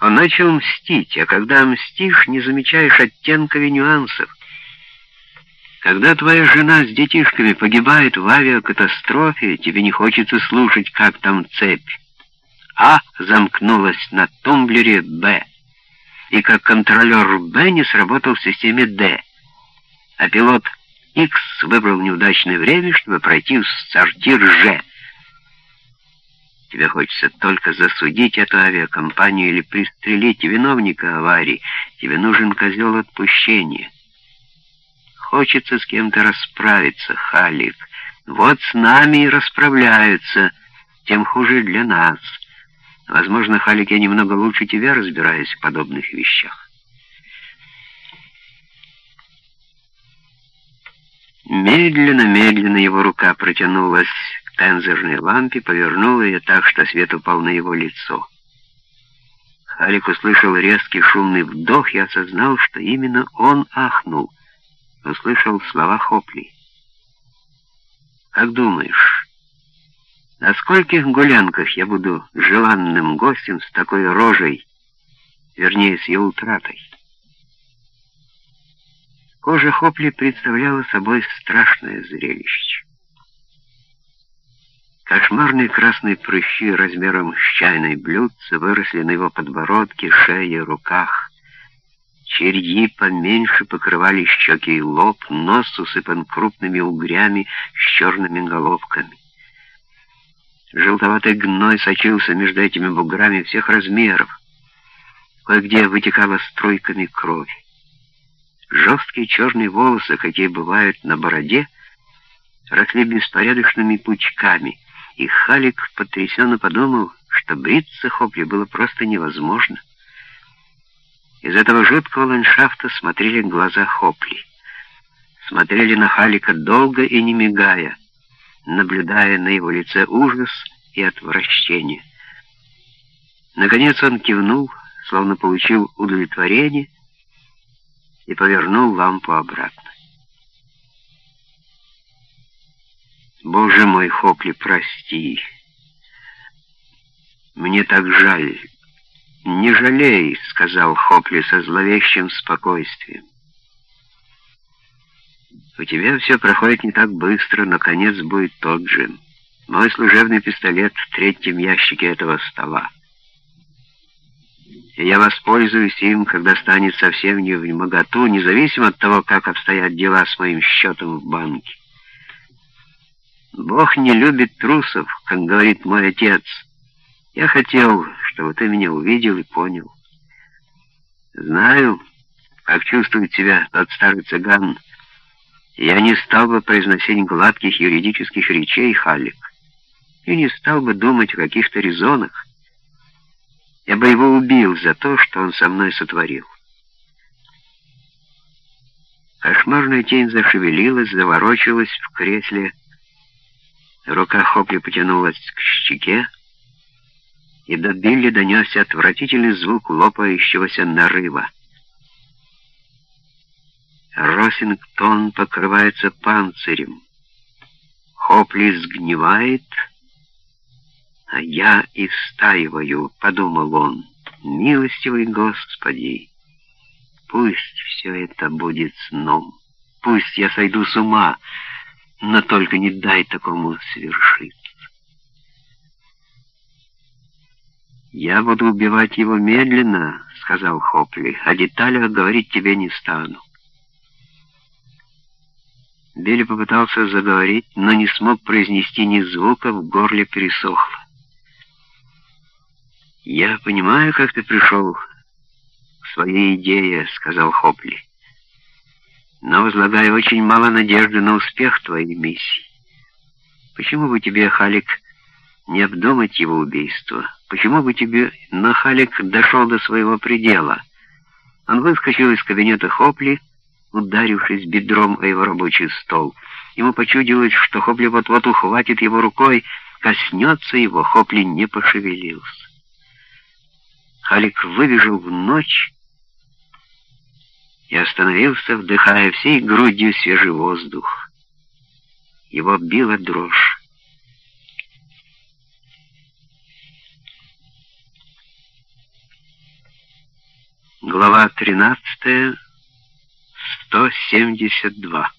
Он начал мстить, а когда мстишь, не замечаешь оттенков и нюансов. Когда твоя жена с детишками погибает в авиакатастрофе, тебе не хочется слушать, как там цепь. А замкнулась на тумблере Б, и как контролер Б не сработал в системе Д, а пилот X выбрал неудачное время, чтобы пройти в сортир Ж. Тебе хочется только засудить эту авиакомпанию или пристрелить виновника аварии. Тебе нужен козел отпущения. Хочется с кем-то расправиться, Халик. Вот с нами и расправляются, тем хуже для нас. Возможно, Халик, я немного лучше тебя разбираюсь в подобных вещах. Медленно-медленно его рука протянулась тензорной лампе, повернула ее так, что свет упал на его лицо. Халик услышал резкий шумный вдох и осознал, что именно он ахнул. Услышал слова Хопли. «Как думаешь, на скольких гулянках я буду желанным гостем с такой рожей, вернее, с ее утратой?» Кожа Хопли представляла собой страшное зрелище. Кошмарные красные прыщи размером с чайной блюдце выросли на его подбородке, шее, руках. Черьи поменьше покрывали щеки и лоб, нос усыпан крупными угрями с черными головками. Желтоватый гной сочился между этими буграми всех размеров. Кое-где вытекала струйками кровь. Жесткие черные волосы, какие бывают на бороде, росли беспорядочными пучками, и Халик потрясенно подумал, что бриться Хопли было просто невозможно. Из этого жуткого ландшафта смотрели глаза Хопли. Смотрели на Халика долго и не мигая, наблюдая на его лице ужас и отвращение. Наконец он кивнул, словно получил удовлетворение, и повернул лампу обратно. «Боже мой, Хопли, прости. Мне так жаль. Не жалей», — сказал Хопли со зловещим спокойствием. «У тебя все проходит не так быстро, но конец будет тот же. Мой служебный пистолет в третьем ящике этого стола я воспользуюсь им, когда станет совсем не в моготу, независимо от того, как обстоят дела с моим счетом в банке. Бог не любит трусов, как говорит мой отец. Я хотел, чтобы ты меня увидел и понял. Знаю, как чувствует себя тот старый цыган. Я не стал бы произносить гладких юридических речей, Халик, и не стал бы думать о каких-то резонах. Я бы его убил за то, что он со мной сотворил. Кошмарная тень зашевелилась, заворочилась в кресле. Рука Хопли потянулась к щеке, и до Билли донесся отвратительный звук лопающегося нарыва. Росингтон покрывается панцирем. Хопли сгнивает — а я истаиваю, — подумал он, — милостивый Господи, пусть все это будет сном, пусть я сойду с ума, но только не дай такому свершиться. «Я буду убивать его медленно», — сказал Хопли, — «о деталях говорить тебе не стану». Билли попытался заговорить, но не смог произнести ни звука, в горле пересохло. «Я понимаю, как ты пришел к своей идее», — сказал Хопли. «Но возлагаю очень мало надежды на успех твоей миссии. Почему бы тебе, Халик, не обдумать его убийство? Почему бы тебе...» Но Халик дошел до своего предела. Он выскочил из кабинета Хопли, ударившись бедром о его рабочий стол. Ему почудилось, что Хопли вот-вот ухватит его рукой, коснется его, Хопли не пошевелился. Халик выбежал в ночь и остановился, вдыхая всей грудью свежий воздух. Его била дрожь. Глава 13. 172.